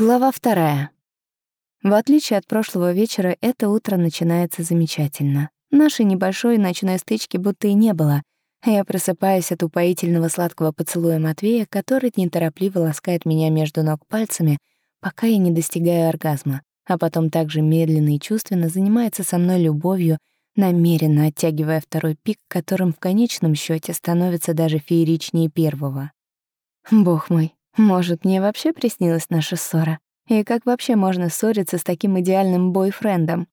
Глава вторая. В отличие от прошлого вечера, это утро начинается замечательно. Нашей небольшой ночной стычки будто и не было. Я просыпаюсь от упоительного сладкого поцелуя Матвея, который неторопливо ласкает меня между ног пальцами, пока я не достигаю оргазма, а потом также медленно и чувственно занимается со мной любовью, намеренно оттягивая второй пик, которым в конечном счете становится даже фееричнее первого. Бог мой, может, мне вообще приснилась наша ссора? И как вообще можно ссориться с таким идеальным бойфрендом?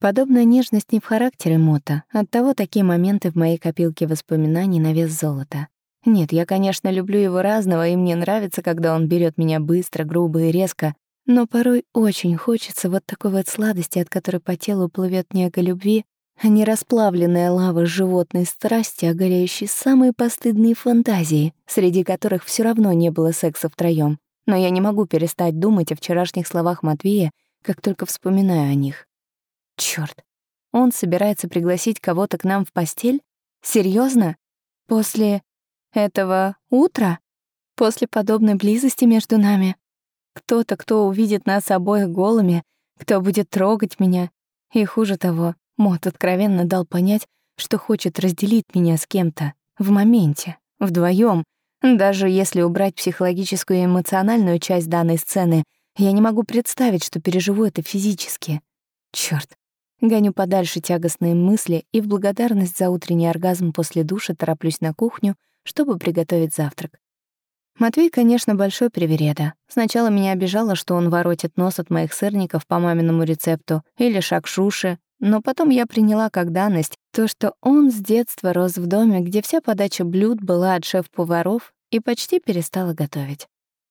Подобная нежность не в характере Мота, оттого такие моменты в моей копилке воспоминаний на вес золота. Нет, я, конечно, люблю его разного, и мне нравится, когда он берет меня быстро, грубо и резко, но порой очень хочется вот такой вот сладости, от которой по телу плывет нега любви, а не расплавленная лава животной страсти, горящие самые постыдные фантазии, среди которых все равно не было секса втроём. Но я не могу перестать думать о вчерашних словах Матвея, как только вспоминаю о них. Чёрт, он собирается пригласить кого-то к нам в постель? Серьезно? После этого утра? После подобной близости между нами? Кто-то, кто увидит нас обоих голыми, кто будет трогать меня. И хуже того, Мот откровенно дал понять, что хочет разделить меня с кем-то, в моменте, вдвоем. Даже если убрать психологическую и эмоциональную часть данной сцены, я не могу представить, что переживу это физически. Чёрт. Гоню подальше тягостные мысли и в благодарность за утренний оргазм после душа тороплюсь на кухню, чтобы приготовить завтрак. Матвей, конечно, большой привереда. Сначала меня обижало, что он воротит нос от моих сырников по маминому рецепту или шакшуши, но потом я приняла как данность то, что он с детства рос в доме, где вся подача блюд была от шеф-поваров и почти перестала готовить.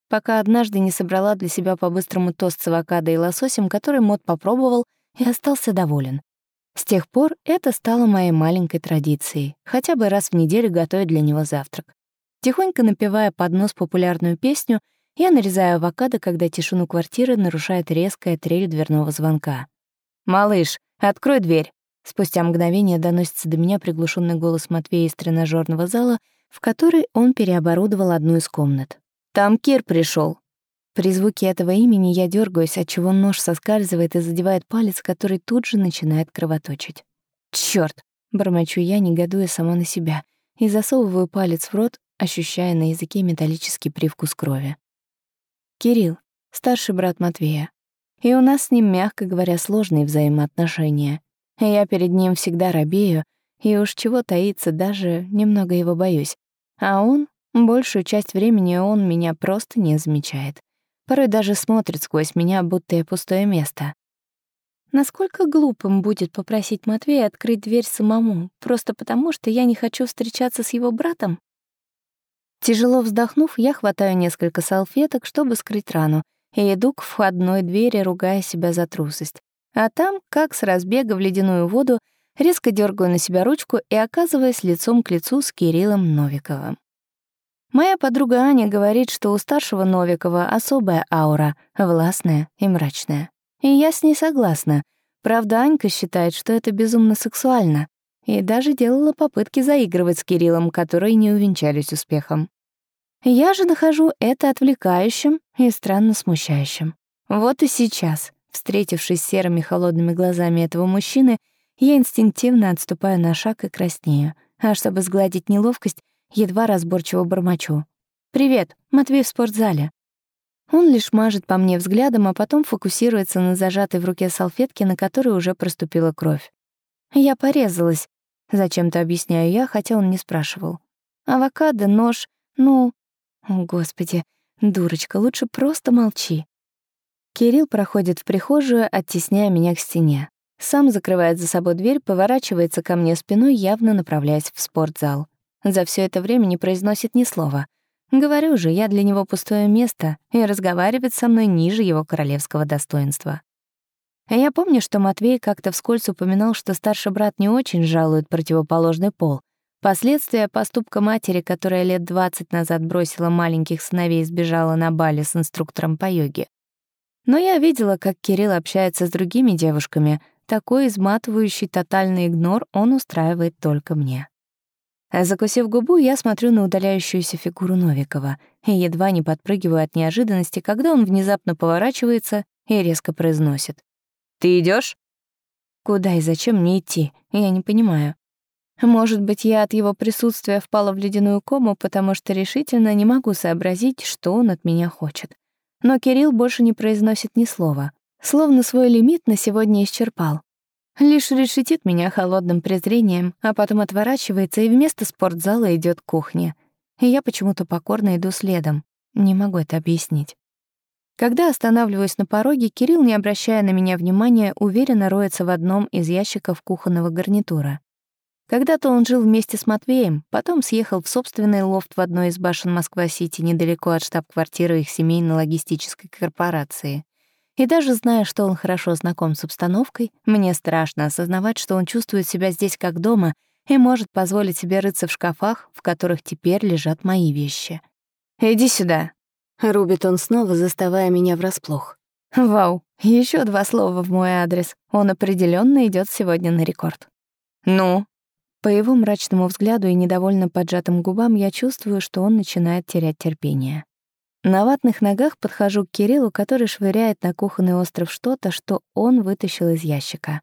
Пока однажды не собрала для себя по-быстрому тост с авокадо и лососем, который Мот попробовал и остался доволен. С тех пор это стало моей маленькой традицией, хотя бы раз в неделю готовить для него завтрак. Тихонько напевая под нос популярную песню, я нарезаю авокадо, когда тишину квартиры нарушает резкая трель дверного звонка. «Малыш, открой дверь!» Спустя мгновение доносится до меня приглушенный голос Матвея из тренажерного зала, в который он переоборудовал одну из комнат. «Там Кир пришел. При звуке этого имени я дергаюсь, отчего нож соскальзывает и задевает палец, который тут же начинает кровоточить. Черт! бормочу я, негодуя сама на себя, и засовываю палец в рот, ощущая на языке металлический привкус крови. Кирилл, старший брат Матвея, и у нас с ним, мягко говоря, сложные взаимоотношения. Я перед ним всегда робею, и уж чего таится, даже немного его боюсь. А он, большую часть времени он меня просто не замечает. Порой даже смотрит сквозь меня, будто я пустое место. Насколько глупым будет попросить Матвея открыть дверь самому, просто потому что я не хочу встречаться с его братом? Тяжело вздохнув, я хватаю несколько салфеток, чтобы скрыть рану, и иду к входной двери, ругая себя за трусость. А там, как с разбега в ледяную воду, резко дергаю на себя ручку и оказываюсь лицом к лицу с Кириллом Новиковым. Моя подруга Аня говорит, что у старшего Новикова особая аура, властная и мрачная. И я с ней согласна. Правда, Анька считает, что это безумно сексуально, и даже делала попытки заигрывать с Кириллом, которые не увенчались успехом. Я же нахожу это отвлекающим и странно смущающим. Вот и сейчас, встретившись с серыми холодными глазами этого мужчины, я инстинктивно отступаю на шаг и краснею, а чтобы сгладить неловкость, едва разборчиво бормочу. «Привет, Матвей в спортзале». Он лишь мажет по мне взглядом, а потом фокусируется на зажатой в руке салфетке, на которой уже проступила кровь. «Я порезалась», — зачем-то объясняю я, хотя он не спрашивал. «Авокадо, нож, ну, о, Господи, дурочка, лучше просто молчи. Кирилл проходит в прихожую, оттесняя меня к стене. Сам закрывает за собой дверь, поворачивается ко мне спиной, явно направляясь в спортзал. За все это время не произносит ни слова. Говорю же, я для него пустое место, и разговаривает со мной ниже его королевского достоинства. Я помню, что Матвей как-то вскользь упоминал, что старший брат не очень жалует противоположный пол, Последствия поступка матери, которая лет 20 назад бросила маленьких сыновей и сбежала на Бали с инструктором по йоге. Но я видела, как Кирилл общается с другими девушками. Такой изматывающий тотальный игнор он устраивает только мне. Закусив губу, я смотрю на удаляющуюся фигуру Новикова и едва не подпрыгиваю от неожиданности, когда он внезапно поворачивается и резко произносит. «Ты идешь? Куда и зачем мне идти? Я не понимаю. Может быть, я от его присутствия впала в ледяную кому, потому что решительно не могу сообразить, что он от меня хочет. Но Кирилл больше не произносит ни слова, словно свой лимит на сегодня исчерпал. Лишь решетит меня холодным презрением, а потом отворачивается и вместо спортзала идет к кухне. И я почему-то покорно иду следом. Не могу это объяснить. Когда останавливаюсь на пороге, Кирилл, не обращая на меня внимания, уверенно роется в одном из ящиков кухонного гарнитура. Когда-то он жил вместе с Матвеем, потом съехал в собственный лофт в одной из башен Москва-Сити недалеко от штаб-квартиры их семейно-логистической корпорации. И даже зная, что он хорошо знаком с обстановкой, мне страшно осознавать, что он чувствует себя здесь как дома и может позволить себе рыться в шкафах, в которых теперь лежат мои вещи. «Иди сюда», — рубит он снова, заставая меня врасплох. Вау, еще два слова в мой адрес. Он определенно идет сегодня на рекорд. «Ну?» По его мрачному взгляду и недовольно поджатым губам я чувствую, что он начинает терять терпение. На ватных ногах подхожу к Кириллу, который швыряет на кухонный остров что-то, что он вытащил из ящика.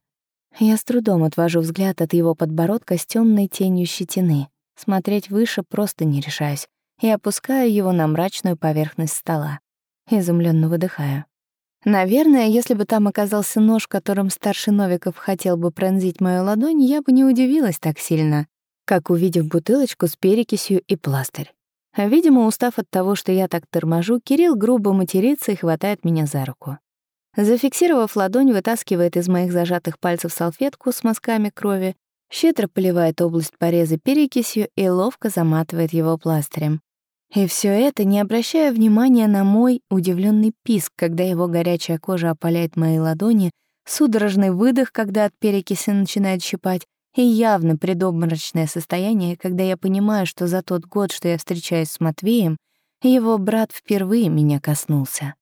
Я с трудом отвожу взгляд от его подбородка с темной тенью щетины. Смотреть выше просто не решаюсь и опускаю его на мрачную поверхность стола. Изумленно выдыхаю. Наверное, если бы там оказался нож, которым старший Новиков хотел бы пронзить мою ладонь, я бы не удивилась так сильно, как увидев бутылочку с перекисью и пластырь. Видимо, устав от того, что я так торможу, Кирилл грубо матерится и хватает меня за руку. Зафиксировав ладонь, вытаскивает из моих зажатых пальцев салфетку с мазками крови, щедро поливает область пореза перекисью и ловко заматывает его пластырем. И все это, не обращая внимания на мой удивленный писк, когда его горячая кожа опаляет мои ладони, судорожный выдох, когда от перекиси начинает щипать, и явно предобморочное состояние, когда я понимаю, что за тот год, что я встречаюсь с Матвеем, его брат впервые меня коснулся.